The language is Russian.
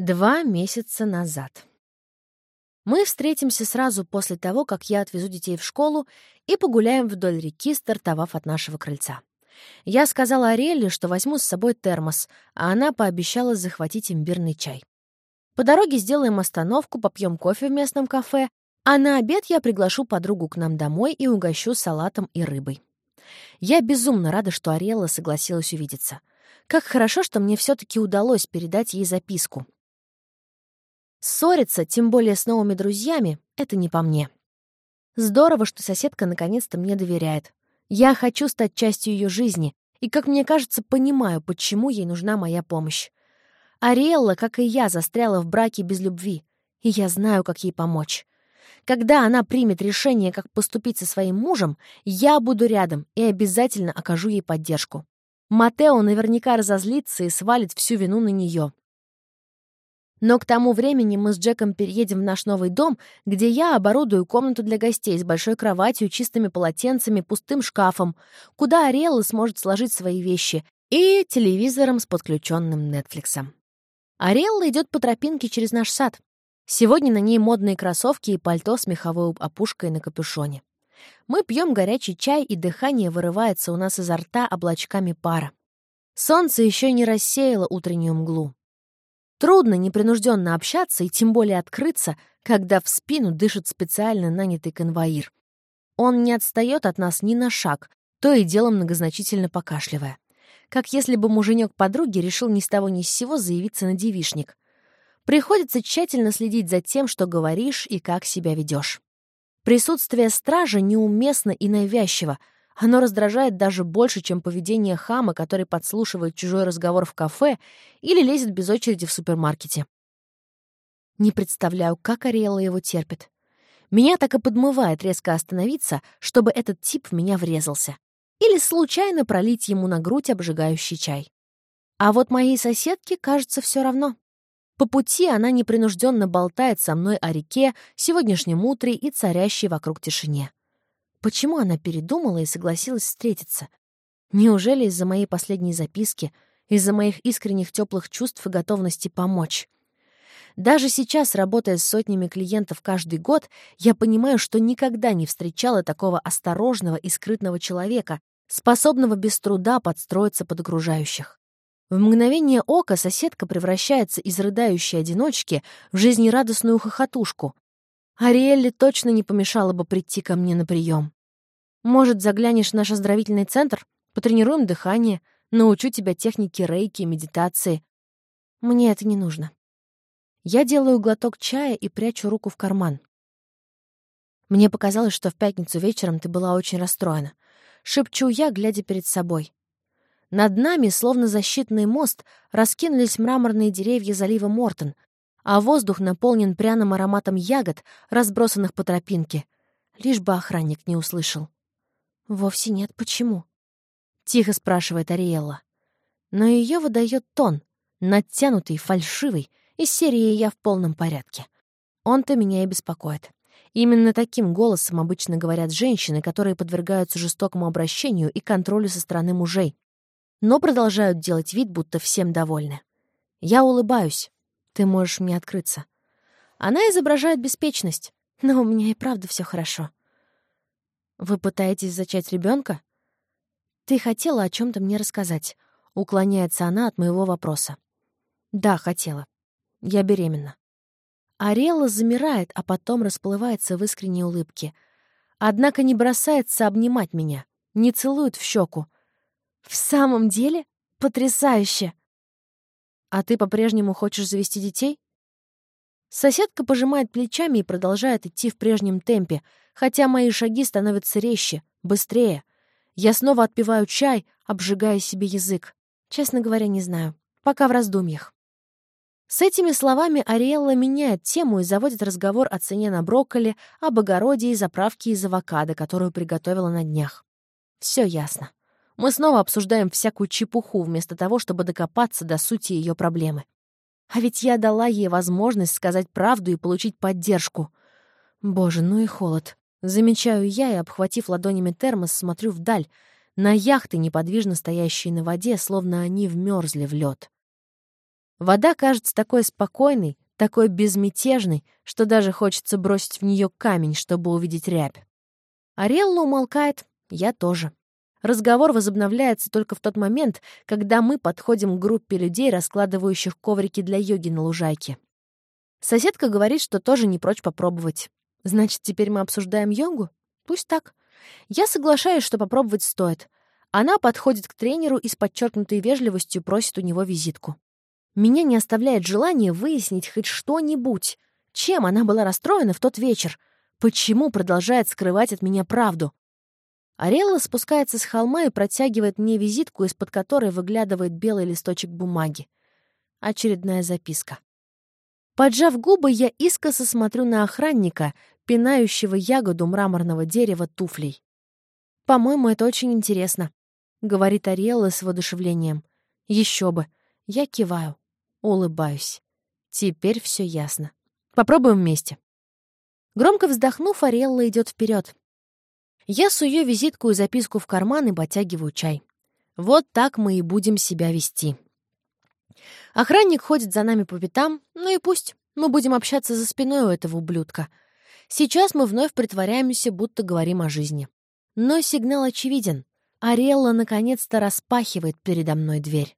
Два месяца назад. Мы встретимся сразу после того, как я отвезу детей в школу и погуляем вдоль реки, стартовав от нашего крыльца. Я сказала Ариэле, что возьму с собой термос, а она пообещала захватить имбирный чай. По дороге сделаем остановку, попьем кофе в местном кафе, а на обед я приглашу подругу к нам домой и угощу салатом и рыбой. Я безумно рада, что Ариэла согласилась увидеться. Как хорошо, что мне все таки удалось передать ей записку. Ссориться, тем более с новыми друзьями, это не по мне. Здорово, что соседка наконец-то мне доверяет. Я хочу стать частью ее жизни, и, как мне кажется, понимаю, почему ей нужна моя помощь. Ариэлла, как и я, застряла в браке без любви, и я знаю, как ей помочь. Когда она примет решение, как поступить со своим мужем, я буду рядом и обязательно окажу ей поддержку. Матео наверняка разозлится и свалит всю вину на нее. Но к тому времени мы с Джеком переедем в наш новый дом, где я оборудую комнату для гостей с большой кроватью, чистыми полотенцами, пустым шкафом, куда Ариэлла сможет сложить свои вещи, и телевизором с подключенным Нетфликсом. Ариэлла идет по тропинке через наш сад. Сегодня на ней модные кроссовки и пальто с меховой опушкой на капюшоне. Мы пьем горячий чай, и дыхание вырывается у нас изо рта облачками пара. Солнце еще не рассеяло утреннюю мглу. Трудно непринужденно общаться и тем более открыться, когда в спину дышит специально нанятый конвоир. Он не отстает от нас ни на шаг, то и дело многозначительно покашливая. Как если бы муженек подруги решил ни с того ни с сего заявиться на девишник. Приходится тщательно следить за тем, что говоришь и как себя ведешь. Присутствие стража неуместно и навязчиво, оно раздражает даже больше, чем поведение хама, который подслушивает чужой разговор в кафе или лезет без очереди в супермаркете. Не представляю, как Ариэла его терпит. Меня так и подмывает резко остановиться, чтобы этот тип в меня врезался. Или случайно пролить ему на грудь обжигающий чай. А вот моей соседке, кажется, все равно. По пути она непринужденно болтает со мной о реке, сегодняшнем утре и царящей вокруг тишине. Почему она передумала и согласилась встретиться? Неужели из-за моей последней записки, из-за моих искренних теплых чувств и готовности помочь? Даже сейчас, работая с сотнями клиентов каждый год, я понимаю, что никогда не встречала такого осторожного и скрытного человека, способного без труда подстроиться под окружающих. В мгновение ока соседка превращается из рыдающей одиночки в жизнерадостную хохотушку, Ариэлле точно не помешало бы прийти ко мне на прием. Может, заглянешь в наш оздоровительный центр? Потренируем дыхание, научу тебя технике рейки и медитации. Мне это не нужно. Я делаю глоток чая и прячу руку в карман. Мне показалось, что в пятницу вечером ты была очень расстроена. Шепчу я, глядя перед собой. Над нами, словно защитный мост, раскинулись мраморные деревья залива Мортон, а воздух наполнен пряным ароматом ягод, разбросанных по тропинке. Лишь бы охранник не услышал. «Вовсе нет, почему?» — тихо спрашивает Ариэлла. Но ее выдает тон, натянутый, фальшивый, из серии «Я в полном порядке». Он-то меня и беспокоит. Именно таким голосом обычно говорят женщины, которые подвергаются жестокому обращению и контролю со стороны мужей, но продолжают делать вид, будто всем довольны. Я улыбаюсь, ты можешь мне открыться. Она изображает беспечность, но у меня и правда все хорошо. Вы пытаетесь зачать ребенка? Ты хотела о чем-то мне рассказать. Уклоняется она от моего вопроса. Да, хотела. Я беременна. Арелла замирает, а потом расплывается в искренней улыбке. Однако не бросается обнимать меня, не целует в щеку. В самом деле? Потрясающе! «А ты по-прежнему хочешь завести детей?» Соседка пожимает плечами и продолжает идти в прежнем темпе, хотя мои шаги становятся резче, быстрее. Я снова отпиваю чай, обжигая себе язык. Честно говоря, не знаю. Пока в раздумьях. С этими словами Ариэлла меняет тему и заводит разговор о цене на брокколи, об огороде и заправке из авокадо, которую приготовила на днях. Все ясно. Мы снова обсуждаем всякую чепуху, вместо того, чтобы докопаться до сути ее проблемы. А ведь я дала ей возможность сказать правду и получить поддержку. Боже, ну и холод. Замечаю я и, обхватив ладонями термос, смотрю вдаль, на яхты, неподвижно стоящие на воде, словно они вмерзли в лед. Вода кажется такой спокойной, такой безмятежной, что даже хочется бросить в нее камень, чтобы увидеть рябь. Арелла умолкает, я тоже. Разговор возобновляется только в тот момент, когда мы подходим к группе людей, раскладывающих коврики для йоги на лужайке. Соседка говорит, что тоже не прочь попробовать. Значит, теперь мы обсуждаем йогу? Пусть так. Я соглашаюсь, что попробовать стоит. Она подходит к тренеру и с подчеркнутой вежливостью просит у него визитку. Меня не оставляет желание выяснить хоть что-нибудь. Чем она была расстроена в тот вечер? Почему продолжает скрывать от меня правду? Арелла спускается с холма и протягивает мне визитку, из-под которой выглядывает белый листочек бумаги. Очередная записка. Поджав губы, я искоса смотрю на охранника, пинающего ягоду мраморного дерева туфлей. «По-моему, это очень интересно», — говорит Ариэлла с воодушевлением. «Еще бы». Я киваю, улыбаюсь. Теперь все ясно. Попробуем вместе. Громко вздохнув, Ариэлла идет вперед. Я сую визитку и записку в карман и потягиваю чай. Вот так мы и будем себя вести. Охранник ходит за нами по пятам, ну и пусть. Мы будем общаться за спиной у этого ублюдка. Сейчас мы вновь притворяемся, будто говорим о жизни. Но сигнал очевиден. Арелла наконец-то распахивает передо мной дверь.